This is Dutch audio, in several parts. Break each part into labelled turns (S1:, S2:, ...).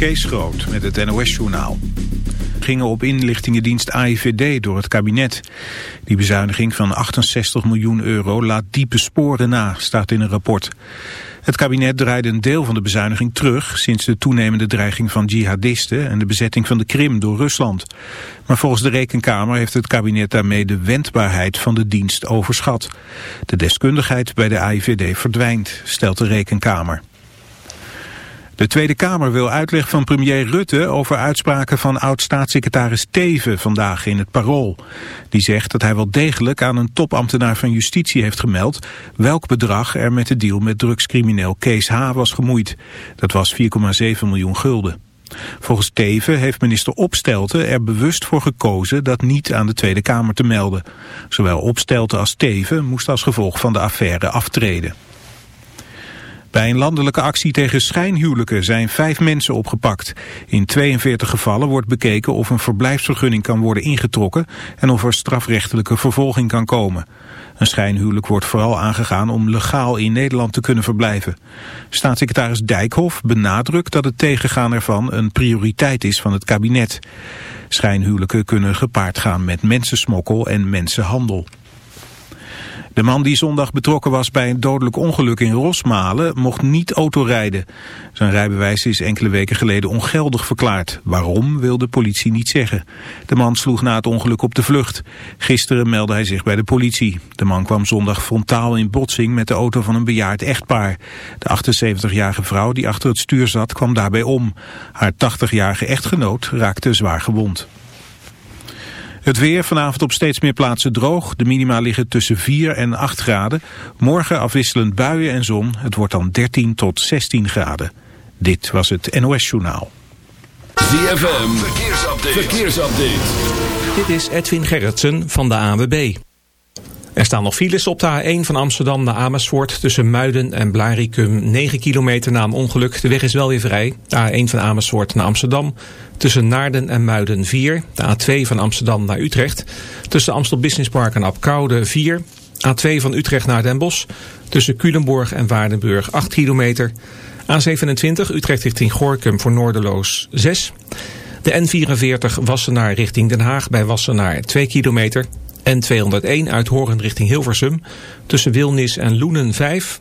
S1: Kees Groot met het NOS-journaal. Gingen op inlichtingendienst AIVD door het kabinet. Die bezuiniging van 68 miljoen euro laat diepe sporen na, staat in een rapport. Het kabinet draaide een deel van de bezuiniging terug... sinds de toenemende dreiging van jihadisten... en de bezetting van de Krim door Rusland. Maar volgens de Rekenkamer heeft het kabinet daarmee de wendbaarheid van de dienst overschat. De deskundigheid bij de AIVD verdwijnt, stelt de Rekenkamer. De Tweede Kamer wil uitleg van premier Rutte over uitspraken van oud-staatssecretaris Teven vandaag in het Parool. Die zegt dat hij wel degelijk aan een topambtenaar van justitie heeft gemeld welk bedrag er met de deal met drugscrimineel Kees H. was gemoeid. Dat was 4,7 miljoen gulden. Volgens Teven heeft minister Opstelten er bewust voor gekozen dat niet aan de Tweede Kamer te melden. Zowel Opstelten als Teven moest als gevolg van de affaire aftreden. Bij een landelijke actie tegen schijnhuwelijken zijn vijf mensen opgepakt. In 42 gevallen wordt bekeken of een verblijfsvergunning kan worden ingetrokken en of er strafrechtelijke vervolging kan komen. Een schijnhuwelijk wordt vooral aangegaan om legaal in Nederland te kunnen verblijven. Staatssecretaris Dijkhoff benadrukt dat het tegengaan ervan een prioriteit is van het kabinet. Schijnhuwelijken kunnen gepaard gaan met mensensmokkel en mensenhandel. De man die zondag betrokken was bij een dodelijk ongeluk in Rosmalen mocht niet autorijden. Zijn rijbewijs is enkele weken geleden ongeldig verklaard. Waarom wil de politie niet zeggen. De man sloeg na het ongeluk op de vlucht. Gisteren meldde hij zich bij de politie. De man kwam zondag frontaal in botsing met de auto van een bejaard echtpaar. De 78-jarige vrouw die achter het stuur zat kwam daarbij om. Haar 80-jarige echtgenoot raakte zwaar gewond. Het weer vanavond op steeds meer plaatsen droog. De minima liggen tussen 4 en 8 graden. Morgen afwisselend buien en zon. Het wordt dan 13 tot 16 graden. Dit was het NOS Journaal.
S2: ZFM, verkeersupdate. verkeersupdate.
S3: Dit is Edwin Gerritsen van de ANWB. Er staan nog files op de A1 van Amsterdam naar Amersfoort... tussen Muiden en Blaricum, 9 kilometer na een ongeluk. De weg is wel weer vrij. De A1 van Amersfoort naar Amsterdam. Tussen Naarden en Muiden 4. De A2 van Amsterdam naar Utrecht. Tussen Amstel Business Park en Apkoude 4. A2 van Utrecht naar Den Bosch. Tussen Culemborg en Waardenburg 8 kilometer. A27 Utrecht richting Gorkum voor Noorderloos 6. De N44 Wassenaar richting Den Haag bij Wassenaar 2 kilometer. N201 uit Horen richting Hilversum. Tussen Wilnis en Loenen 5.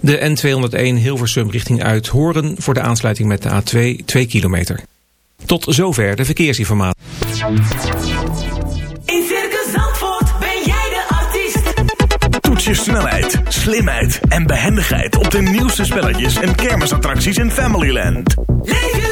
S3: De N201 Hilversum richting Uithoren voor de aansluiting met de A2 2 kilometer. Tot zover de verkeersinformatie.
S4: In Circus Zandvoort ben jij de artiest.
S5: Toets je snelheid, slimheid en behendigheid op de nieuwste spelletjes en kermisattracties in Familyland.
S4: Leef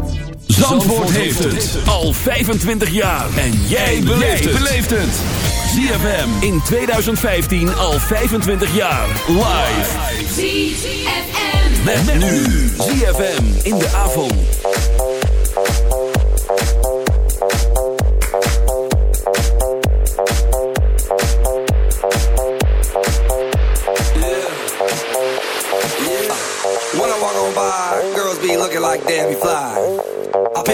S2: Zandvoort heeft het al 25 jaar. En jij beleeft het. ZFM in 2015 al 25 jaar. Live.
S4: ZFM.
S2: Met, nu. ZFM in de avond.
S6: When walk on by, girls be looking like damn fly.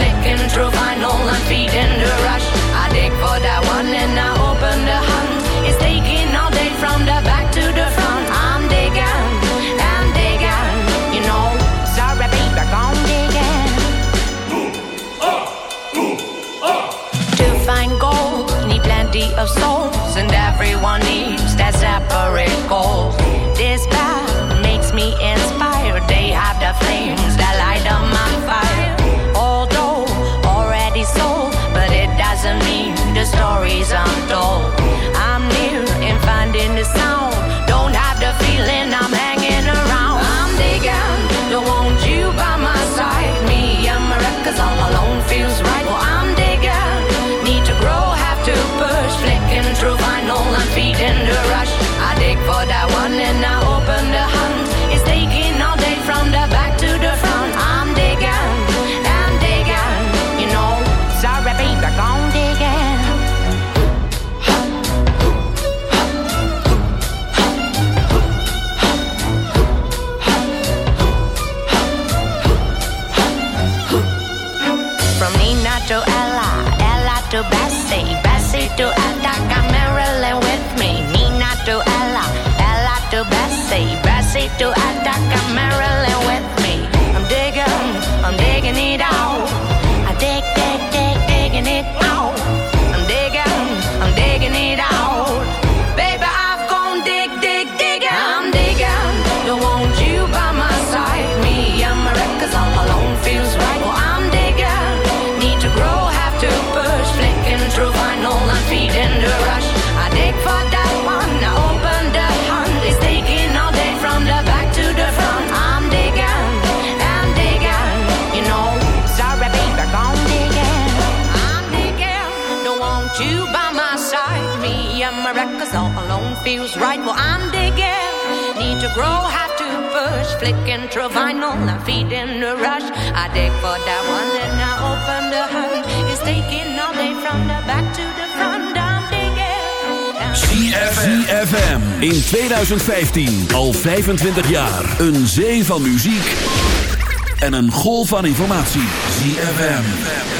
S7: Flicking through vinyl and feeding the rush. I dig for that one and I open the hunt. It's taking all day from the back to the front. I'm digging, I'm digging, you know. Sorry, baby, I'm digging. To find gold, need plenty of souls, and everyone needs that separate goal. flicking through vinyl, I'm feeding the rush. I dig for that one and now open the hunt. It's taking all day from the back to the front. I'm digging.
S2: ZFM. In 2015, al 25 jaar. Een zee van muziek en een golf van informatie. ZFM.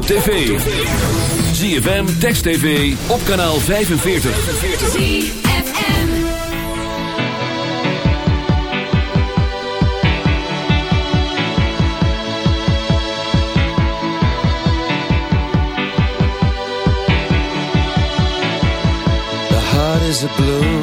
S8: op tv. ZFM, Text TV, op kanaal 45. ZFM.
S2: The heart is a blue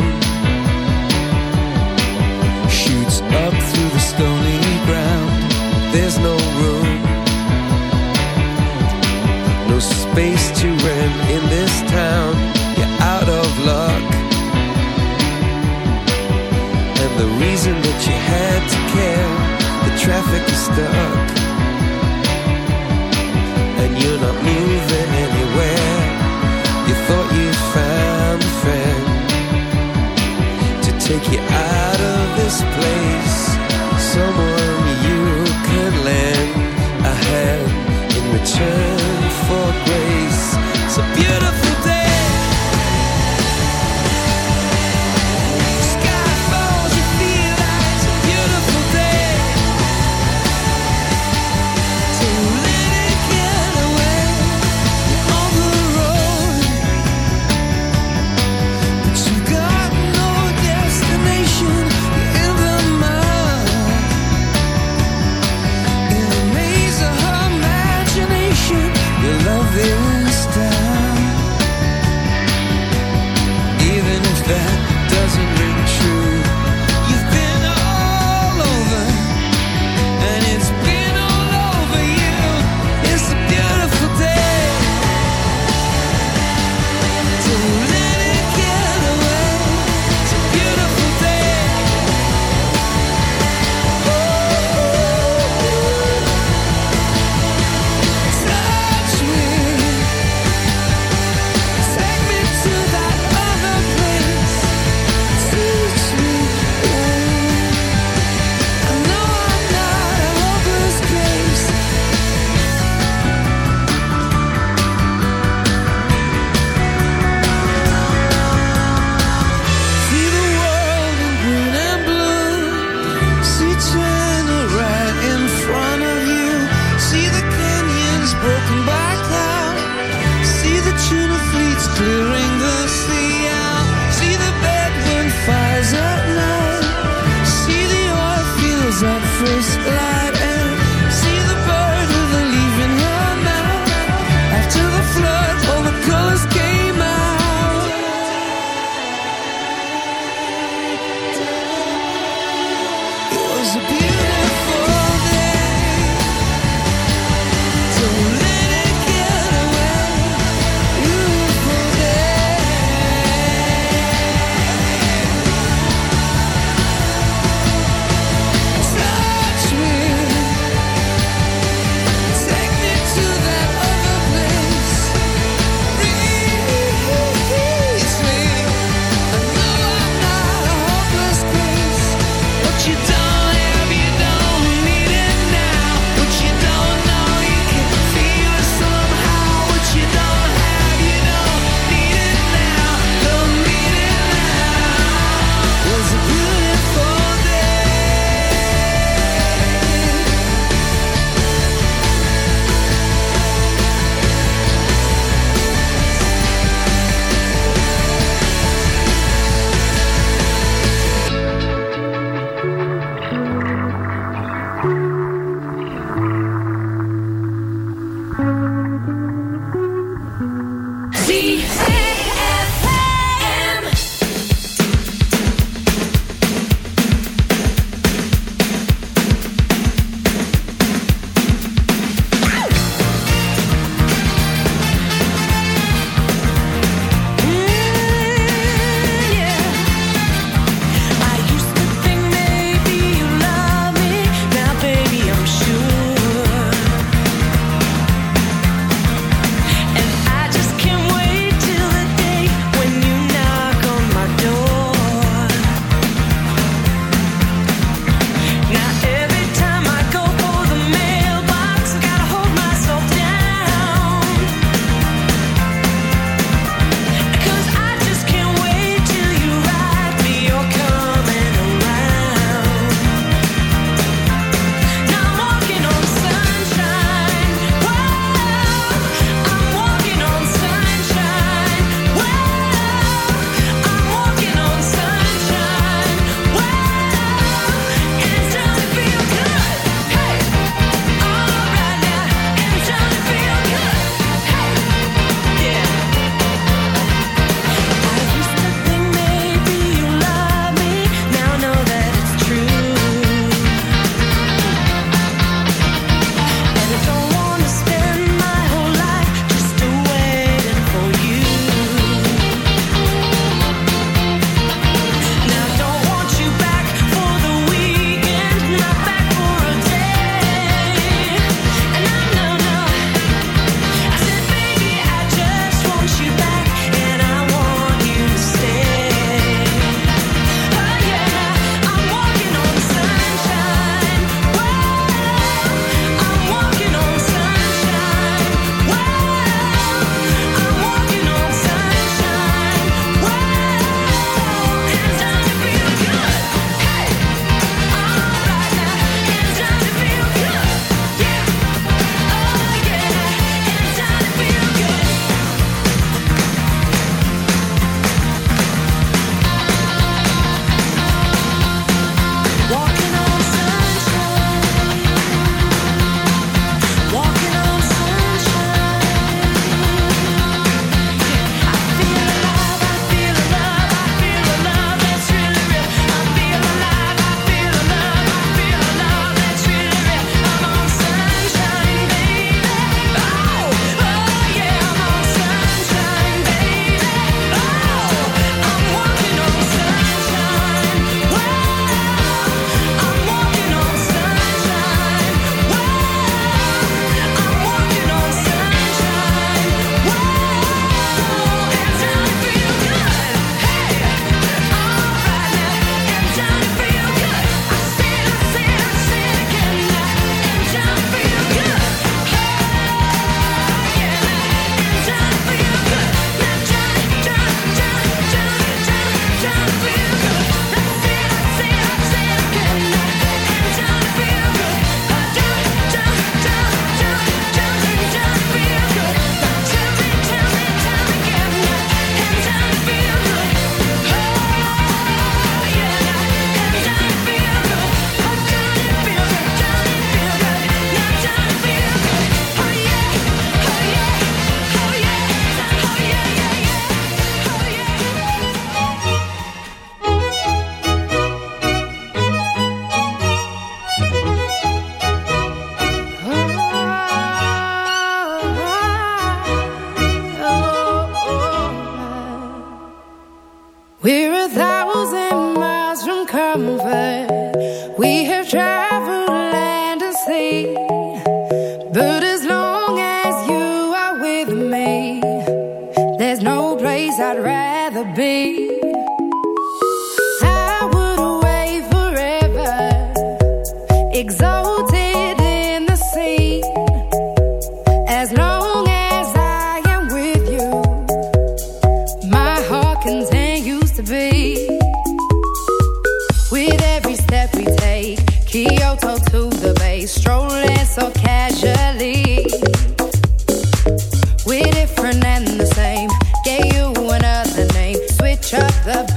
S2: the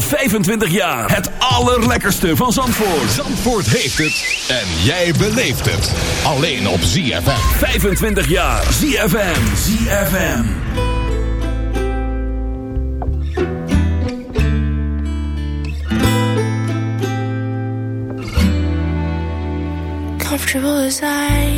S2: 25 jaar. Het allerlekkerste van Zandvoort.
S9: Zandvoort heeft het. En jij beleeft het. Alleen op ZFM.
S2: 25 jaar. ZFM. ZFM.
S10: Comfortable as I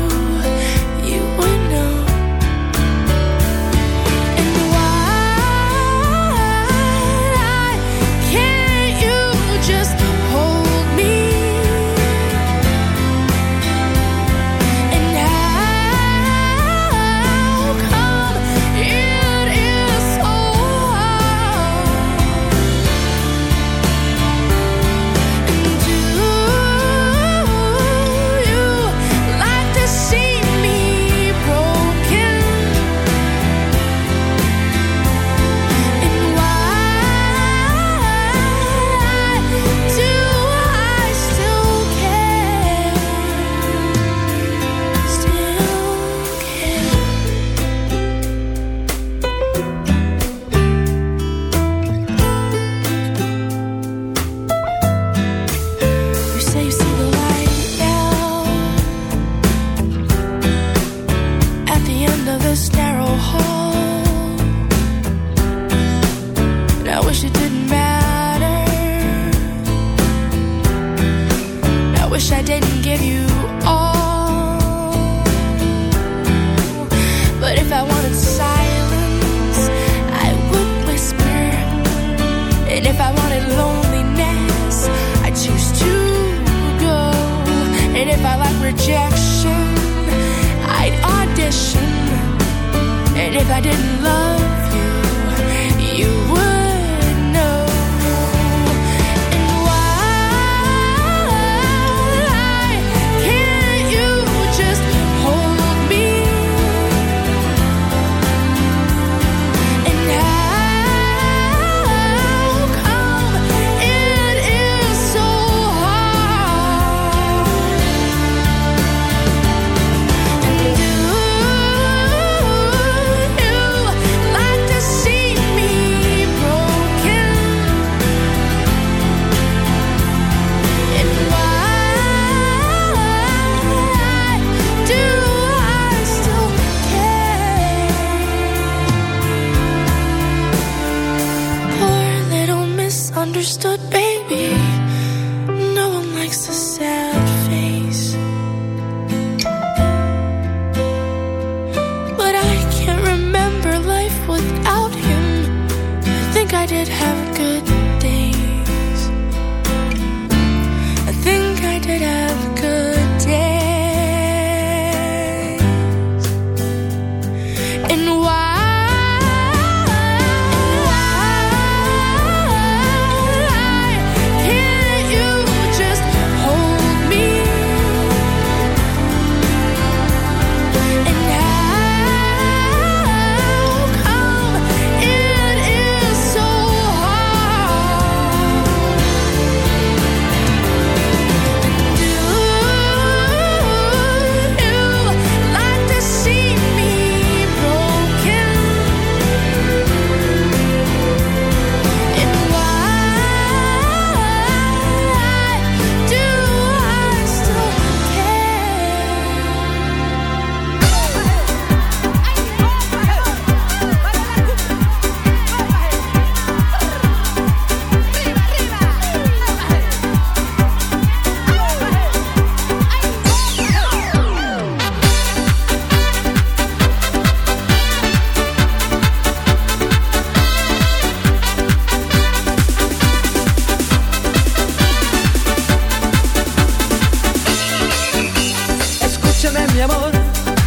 S10: Escúchame mi amor,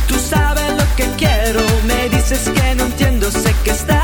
S10: tú sabes lo que quiero, me dices que no
S11: entiendo, sé que estás...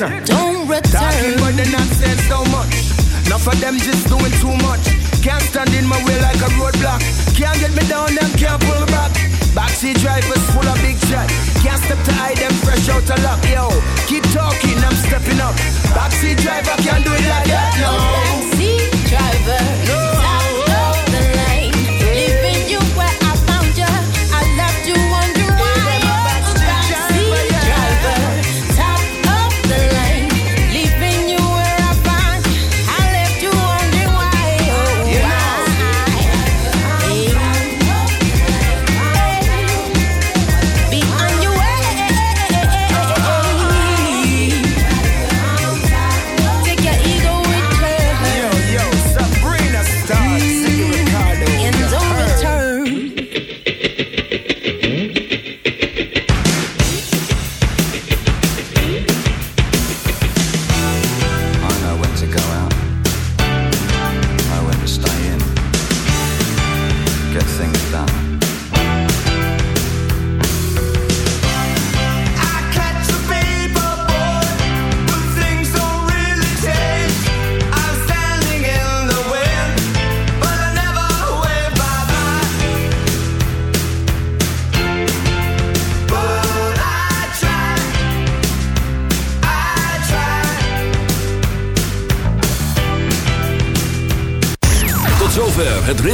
S7: Don't return.
S11: Talking about the nonsense so much. Enough of them just doing too much. Can't stand in my way like a roadblock. Can't get me down, them can't pull back. Backseat drivers full of big chat. Can't step to hide them fresh out of luck. Yo, keep talking, I'm stepping up. Backseat driver can't do it like that. No.
S7: Backseat driver. Top